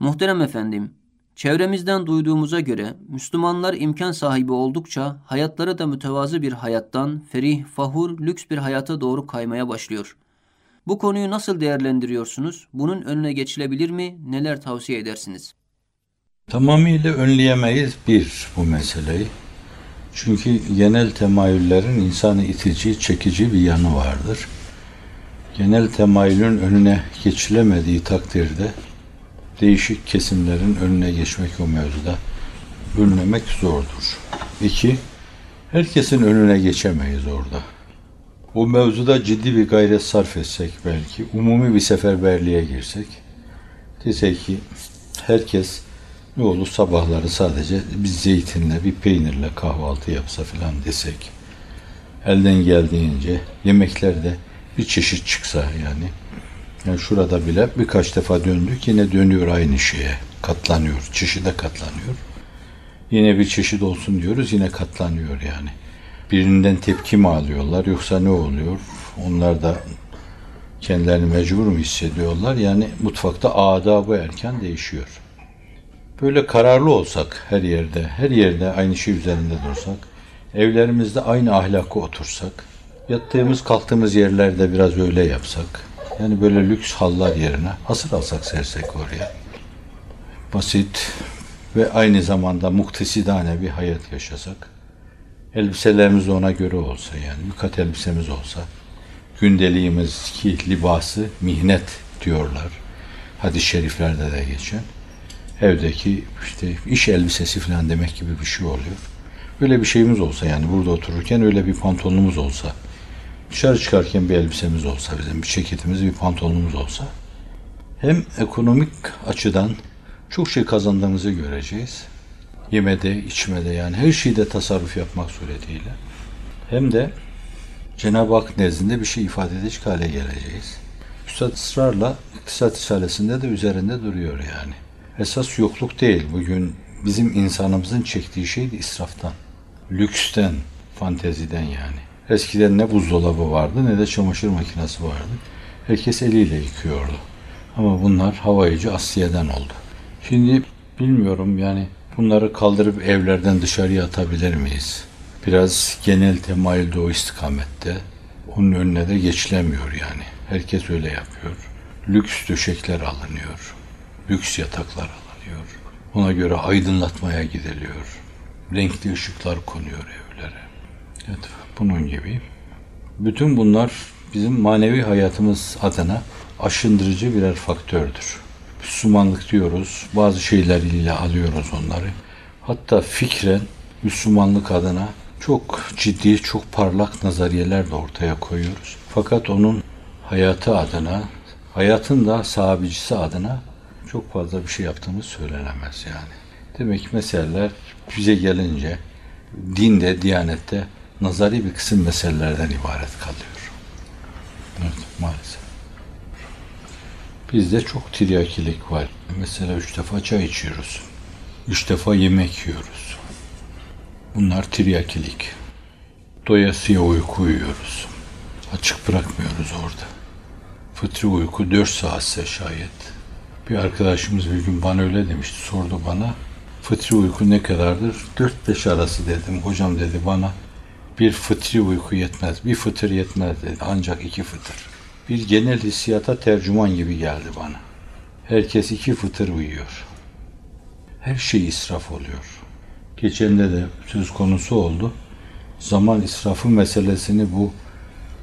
Muhterem efendim, çevremizden duyduğumuza göre Müslümanlar imkan sahibi oldukça hayatları da mütevazı bir hayattan ferih, fahur, lüks bir hayata doğru kaymaya başlıyor. Bu konuyu nasıl değerlendiriyorsunuz? Bunun önüne geçilebilir mi? Neler tavsiye edersiniz? Tamamıyla önleyemeyiz bir bu meseleyi. Çünkü genel temayüllerin insanı itici, çekici bir yanı vardır. Genel temayülün önüne geçilemediği takdirde değişik kesimlerin önüne geçmek o mevzuda önlemek zordur. İki, herkesin önüne geçemeyiz orada. Bu mevzuda ciddi bir gayret sarf etsek belki, umumi bir seferberliğe girsek, desek ki herkes ne olur sabahları sadece bir zeytinle, bir peynirle kahvaltı yapsa filan desek, elden geldiğince yemeklerde bir çeşit çıksa yani, yani şurada bile birkaç defa döndük yine dönüyor aynı şeye. Katlanıyor. Çeşide katlanıyor. Yine bir çeşit olsun diyoruz yine katlanıyor yani. Birinden tepki mi alıyorlar yoksa ne oluyor? Onlar da kendilerini mecbur mu hissediyorlar? Yani mutfakta adabı erken değişiyor. Böyle kararlı olsak her yerde, her yerde aynı şey üzerinde dursak, evlerimizde aynı ahlakı otursak, yattığımız kalktığımız yerlerde biraz öyle yapsak, yani böyle lüks hallar yerine hasır alsak sersek oraya. Basit ve aynı zamanda muktesidane bir hayat yaşasak. Elbiselerimiz ona göre olsa yani bir elbisemiz olsa. Gündeliğimiz ki libası mihnet diyorlar. Hadis-i şeriflerde de geçen. Evdeki işte iş elbisesi falan demek gibi bir şey oluyor. Böyle bir şeyimiz olsa yani burada otururken öyle bir pantolonumuz olsa dışarı çıkarken bir elbisemiz olsa bizim, bir ceketimiz, bir pantolonumuz olsa hem ekonomik açıdan çok şey kazandığımızı göreceğiz. Yemede, içmede yani her şeyde tasarruf yapmak suretiyle. Hem de Cenab-ı Hak nezdinde bir şey ifade edecek hale geleceğiz. Üstad ısrarla iktisat risalesinde de üzerinde duruyor yani. Esas yokluk değil. Bugün bizim insanımızın çektiği şey de israftan, lüksten, fanteziden yani. Eskiden ne buzdolabı vardı ne de çamaşır makinesi vardı. Herkes eliyle yıkıyordu. Ama bunlar havayıcı Asya'dan oldu. Şimdi bilmiyorum yani bunları kaldırıp evlerden dışarıya atabilir miyiz? Biraz genel temayülde o istikamette. Onun önüne de geçilemiyor yani. Herkes öyle yapıyor. Lüks döşekler alınıyor. Lüks yataklar alınıyor. Ona göre aydınlatmaya gidiliyor. Renkli ışıklar konuyor evlere. Evet, bunun gibi. Bütün bunlar bizim manevi hayatımız adına aşındırıcı birer faktördür. Müslümanlık diyoruz, bazı şeyler ile alıyoruz onları. Hatta fikren Müslümanlık adına çok ciddi, çok parlak nazariyeler de ortaya koyuyoruz. Fakat onun hayatı adına, hayatın da sahabicisi adına çok fazla bir şey yaptığımız söylenemez yani. Demek ki meseleler bize gelince dinde, diyanette nazari bir kısım meselelerden ibaret kalıyor. Evet, maalesef. Bizde çok tiryakilik var. Mesela üç defa çay içiyoruz. Üç defa yemek yiyoruz. Bunlar tiryakilik. Doyasıya uyku uyuyoruz. Açık bırakmıyoruz orada. Fıtri uyku dört saatse şayet. Bir arkadaşımız bir gün bana öyle demişti. Sordu bana. Fıtri uyku ne kadardır? Dört beş arası dedim. Hocam dedi bana bir fıtri uyku yetmez. Bir fıtır yetmez dedi. Ancak iki fıtır. Bir genel hissiyata tercüman gibi geldi bana. Herkes iki fıtır uyuyor. Her şey israf oluyor. Geçende de söz konusu oldu. Zaman israfı meselesini bu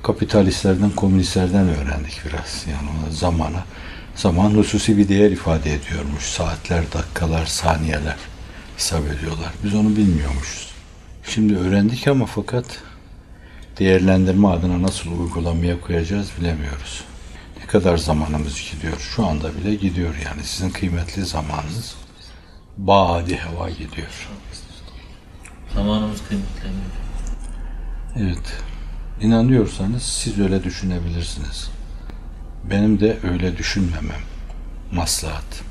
kapitalistlerden, komünistlerden öğrendik biraz. Yani ona zamana. Zaman hususi bir değer ifade ediyormuş. Saatler, dakikalar, saniyeler hesap ediyorlar. Biz onu bilmiyormuşuz. Şimdi öğrendik ama fakat değerlendirme adına nasıl uygulamaya koyacağız bilemiyoruz. Ne kadar zamanımız gidiyor. Şu anda bile gidiyor yani. Sizin kıymetli zamanınız badi hava gidiyor. Zamanımız kıymetli. Evet. İnanıyorsanız siz öyle düşünebilirsiniz. Benim de öyle düşünmemem. Maslahat.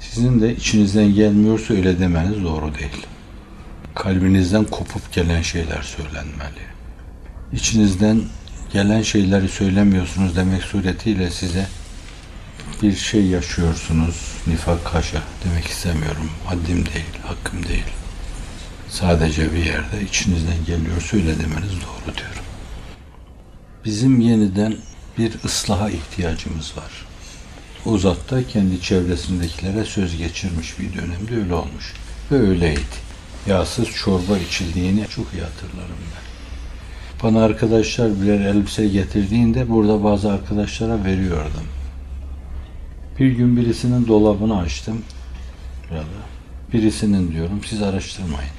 Sizin de içinizden gelmiyorsa öyle demeniz doğru değil. Kalbinizden kopup gelen şeyler söylenmeli. İçinizden gelen şeyleri söylemiyorsunuz demek suretiyle size bir şey yaşıyorsunuz. Nifak haşa demek istemiyorum. Haddim değil, hakkım değil. Sadece bir yerde içinizden geliyor söyle demeniz doğru diyorum. Bizim yeniden bir ıslaha ihtiyacımız var. O zat da kendi çevresindekilere söz geçirmiş bir dönemde öyle olmuş. Ve öyleydi. Yağsız çorba içildiğini çok iyi hatırlarım ben. Bana arkadaşlar birer elbise getirdiğinde burada bazı arkadaşlara veriyordum. Bir gün birisinin dolabını açtım. Burada. Birisinin diyorum siz araştırmayın.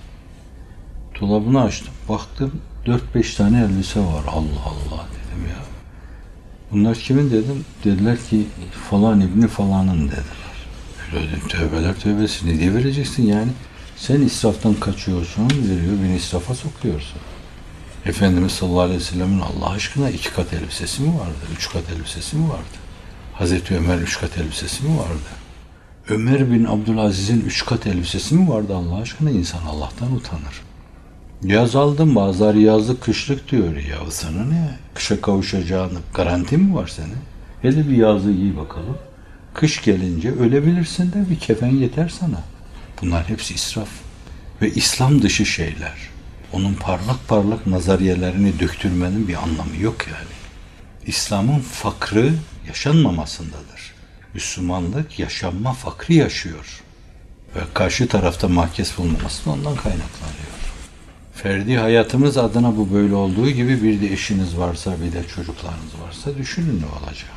Dolabını açtım. Baktım 4-5 tane elbise var. Allah Allah dedim ya. Bunlar kimin dedim. Dediler ki falan ibni falanın dediler. Öyle dedim tövbeler tövbesi ne diye vereceksin yani. Sen israftan kaçıyorsun, veriyor, beni israfa sokuyorsun. Efendimiz sallallahu aleyhi ve sellem'in Allah aşkına iki kat elbisesi mi vardı? Üç kat elbisesi mi vardı? Hazreti Ömer üç kat elbisesi mi vardı? Ömer bin Abdülaziz'in üç kat elbisesi mi vardı Allah aşkına? insan Allah'tan utanır. Yaz aldım bazıları yazlık kışlık diyor ya sana ne? Kışa kavuşacağını garanti mi var senin? Hele bir yazlığı giy bakalım. Kış gelince ölebilirsin de bir kefen yeter sana. Bunlar hepsi israf ve İslam dışı şeyler. Onun parlak parlak nazariyelerini döktürmenin bir anlamı yok yani. İslam'ın fakrı yaşanmamasındadır. Müslümanlık yaşanma fakrı yaşıyor. Ve karşı tarafta mahkes bulmaması da ondan kaynaklanıyor. Ferdi hayatımız adına bu böyle olduğu gibi bir de eşiniz varsa bir de çocuklarınız varsa düşünün ne olacak.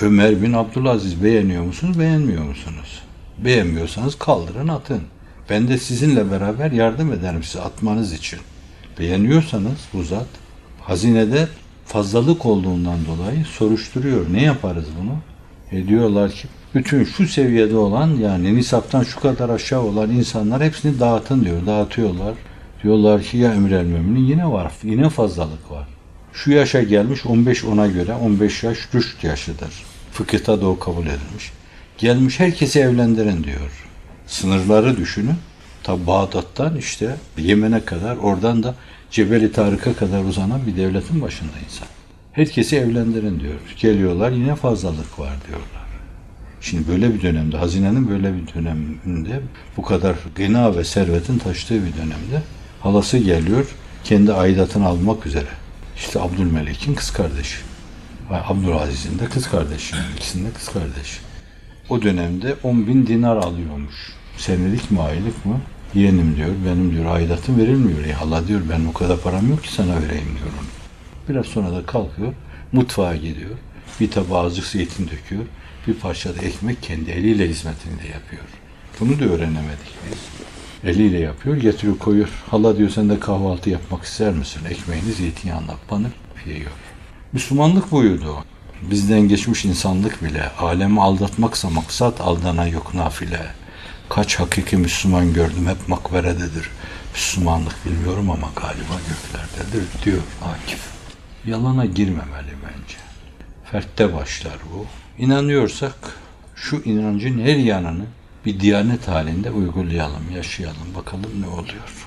Ömer bin Abdülaziz beğeniyor musunuz, beğenmiyor musunuz? Beğenmiyorsanız kaldırın atın. Ben de sizinle beraber yardım ederim size atmanız için. Beğeniyorsanız bu zat hazinede fazlalık olduğundan dolayı soruşturuyor. Ne yaparız bunu? E diyorlar ki bütün şu seviyede olan yani nisaptan şu kadar aşağı olan insanlar hepsini dağıtın diyor. Dağıtıyorlar. Diyorlar ki ya emir el müminin yine var. Yine fazlalık var. Şu yaşa gelmiş 15 ona göre 15 yaş rüşt yaşıdır. Fıkıhta da o kabul edilmiş. Gelmiş herkesi evlendirin diyor. Sınırları düşünün. Ta Bağdat'tan işte Yemen'e kadar oradan da Cebeli Tarık'a kadar uzanan bir devletin başında insan. Herkesi evlendirin diyor. Geliyorlar yine fazlalık var diyorlar. Şimdi böyle bir dönemde, hazinenin böyle bir döneminde bu kadar gına ve servetin taştığı bir dönemde halası geliyor kendi aidatını almak üzere. İşte Abdülmelik'in kız kardeşi. Abdülaziz'in de kız kardeşi. İkisinin de kız kardeşi. O dönemde 10 bin dinar alıyormuş. Senelik mi aylık mı? Yeğenim diyor, benim diyor aidatım verilmiyor. E hala diyor ben o kadar param yok ki sana vereyim diyor onu. Biraz sonra da kalkıyor, mutfağa gidiyor. Bir tabağı azıcık zeytin döküyor. Bir parça da ekmek kendi eliyle hizmetini de yapıyor. Bunu da öğrenemedik biz. Eliyle yapıyor, getiriyor koyuyor. Hala diyor sen de kahvaltı yapmak ister misin? Ekmeğini zeytinyağına banıp yiyor. Müslümanlık buydu. Bizden geçmiş insanlık bile alemi aldatmaksa maksat aldana yok nafile. Kaç hakiki Müslüman gördüm hep makberededir. Müslümanlık bilmiyorum ama galiba göklerdedir diyor Akif. Yalana girmemeli bence. Fertte başlar bu. İnanıyorsak şu inancın her yanını bir diyanet halinde uygulayalım, yaşayalım. Bakalım ne oluyor.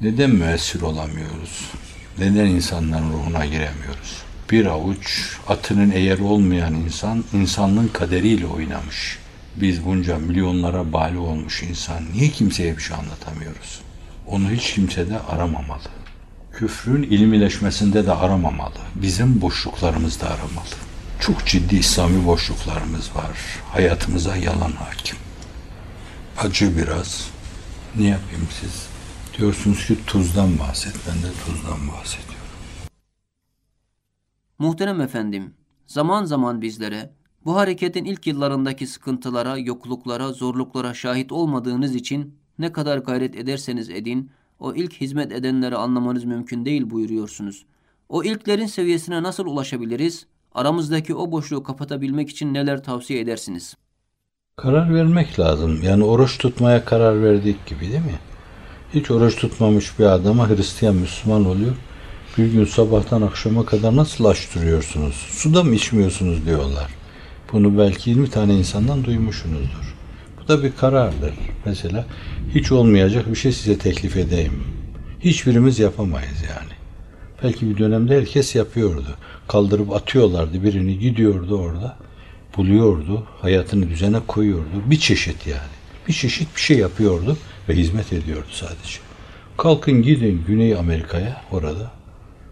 Neden müessir olamıyoruz? Neden insanların ruhuna giremiyoruz? Bir avuç atının eğer olmayan insan insanlığın kaderiyle oynamış. Biz bunca milyonlara bali olmuş insan niye kimseye bir şey anlatamıyoruz? Onu hiç kimse de aramamalı. Küfrün ilmileşmesinde de aramamalı. Bizim boşluklarımızda aramalı. Çok ciddi İslami boşluklarımız var. Hayatımıza yalan hakim. Acı biraz. Ne yapayım siz? Diyorsunuz ki tuzdan bahset. Ben de tuzdan bahsediyorum. Muhterem efendim, zaman zaman bizlere bu hareketin ilk yıllarındaki sıkıntılara, yokluklara, zorluklara şahit olmadığınız için ne kadar gayret ederseniz edin, o ilk hizmet edenleri anlamanız mümkün değil buyuruyorsunuz. O ilklerin seviyesine nasıl ulaşabiliriz? Aramızdaki o boşluğu kapatabilmek için neler tavsiye edersiniz? Karar vermek lazım. Yani oruç tutmaya karar verdik gibi değil mi? Hiç oruç tutmamış bir adama Hristiyan Müslüman oluyor. Bir gün sabahtan akşama kadar nasıl açtırıyorsunuz? Suda mı içmiyorsunuz diyorlar. Bunu belki 20 tane insandan duymuşsunuzdur. Bu da bir karardır. Mesela hiç olmayacak bir şey size teklif edeyim. Hiçbirimiz yapamayız yani. Belki bir dönemde herkes yapıyordu. Kaldırıp atıyorlardı birini gidiyordu orada. buluyordu, hayatını düzene koyuyordu. Bir çeşit yani. Bir çeşit bir şey yapıyordu ve hizmet ediyordu sadece. Kalkın gidin Güney Amerika'ya orada.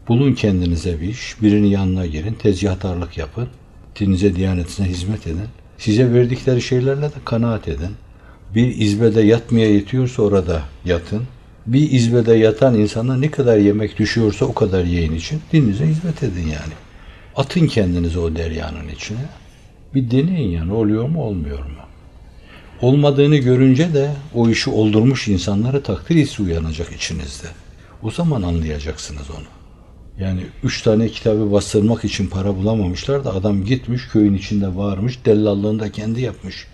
Bulun kendinize bir iş. Birinin yanına girin. Tezgahtarlık yapın. Dinize, diyanetine hizmet edin. Size verdikleri şeylerle de kanaat edin. Bir izbede yatmaya yetiyorsa orada yatın. Bir izbede yatan insana ne kadar yemek düşüyorsa o kadar yiyin için dininize hizmet edin yani. Atın kendinizi o deryanın içine. Bir deneyin yani oluyor mu olmuyor mu? Olmadığını görünce de o işi oldurmuş insanlara takdir hissi uyanacak içinizde. O zaman anlayacaksınız onu. Yani üç tane kitabı bastırmak için para bulamamışlar da adam gitmiş köyün içinde bağırmış dellallığını da kendi yapmış.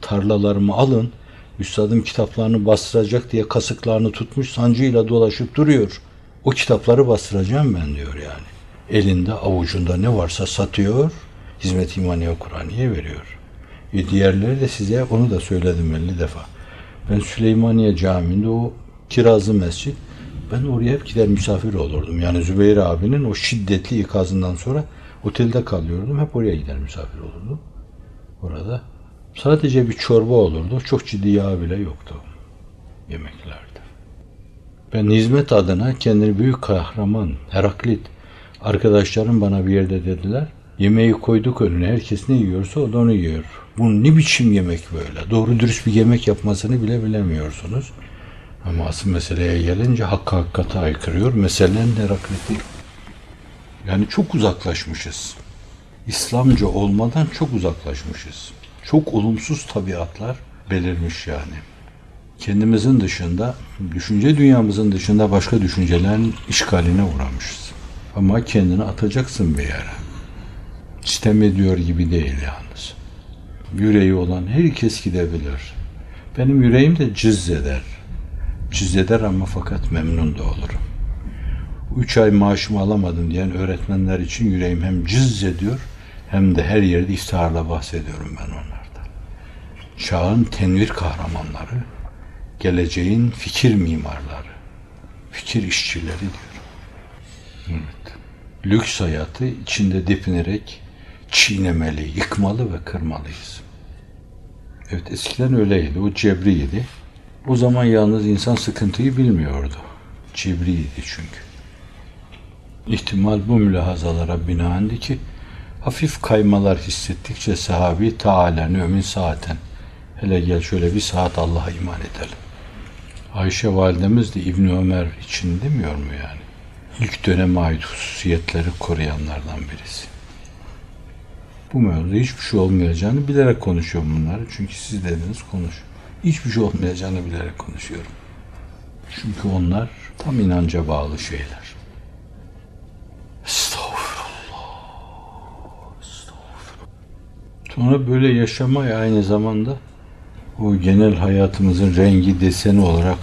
Tarlalarımı alın üstadım kitaplarını bastıracak diye kasıklarını tutmuş sancıyla dolaşıp duruyor. O kitapları bastıracağım ben diyor yani. Elinde avucunda ne varsa satıyor, hizmet imaniye Kur'aniye veriyor. E diğerleri de size onu da söyledim 50 defa. Ben Süleymaniye Camii'nde o kirazlı mescit ben oraya hep gider misafir olurdum. Yani Zübeyir abinin o şiddetli ikazından sonra otelde kalıyordum. Hep oraya gider misafir olurdum. Orada sadece bir çorba olurdu. Çok ciddi yağ bile yoktu yemeklerde. Ben hizmet adına kendini büyük kahraman, Heraklit, arkadaşlarım bana bir yerde dediler. Yemeği koyduk önüne. Herkes ne yiyorsa o da onu yiyor. Bu ne biçim yemek böyle? Doğru dürüst bir yemek yapmasını bile bilemiyorsunuz. Ama asıl meseleye gelince hakkı hakikate aykırıyor. Meselenin Heraklit'i. Yani çok uzaklaşmışız. İslamca olmadan çok uzaklaşmışız. Çok olumsuz tabiatlar belirmiş yani. Kendimizin dışında, düşünce dünyamızın dışında başka düşüncelerin işgaline uğramışız. Ama kendini atacaksın bir yere. Sistem ediyor gibi değil yalnız. Yüreği olan herkes gidebilir. Benim yüreğim de cız eder. Cız eder ama fakat memnun da olurum. Üç ay maaşımı alamadım diyen öğretmenler için yüreğim hem cız ediyor hem de her yerde iftiharla bahsediyorum ben onlardan. Çağın tenvir kahramanları, geleceğin fikir mimarları, fikir işçileri diyorum. Evet. Lüks hayatı içinde depinerek çiğnemeli, yıkmalı ve kırmalıyız. Evet eskiden öyleydi. O cebriydi. O zaman yalnız insan sıkıntıyı bilmiyordu. Cebriydi çünkü. İhtimal bu mülahazalara binaendi ki hafif kaymalar hissettikçe sahabi taalen ömin saaten hele gel şöyle bir saat Allah'a iman edelim. Ayşe validemiz de İbni Ömer için demiyor mu yani? İlk döneme ait hususiyetleri koruyanlardan birisi. Bu mevzuda hiçbir şey olmayacağını bilerek konuşuyorum bunları. Çünkü siz dediniz konuş. Hiçbir şey olmayacağını bilerek konuşuyorum. Çünkü onlar tam inanca bağlı şeyler. Estağfurullah. Estağfurullah. Sonra böyle yaşamaya aynı zamanda o genel hayatımızın rengi, deseni olarak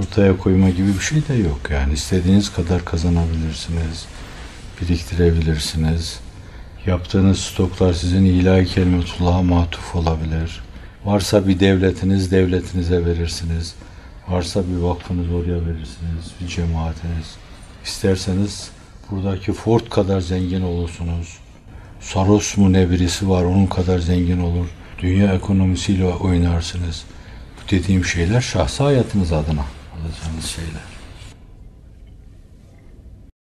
ortaya koyma gibi bir şey de yok. Yani istediğiniz kadar kazanabilirsiniz, biriktirebilirsiniz. Yaptığınız stoklar sizin ilahi kelimetullah'a matuf olabilir. Varsa bir devletiniz, devletinize verirsiniz. Varsa bir vakfınız oraya verirsiniz, bir cemaatiniz. İsterseniz buradaki Ford kadar zengin olursunuz. Soros mu ne birisi var onun kadar zengin olur. Dünya ekonomisiyle oynarsınız. Bu dediğim şeyler şahsi hayatınız adına alacağınız şeyler.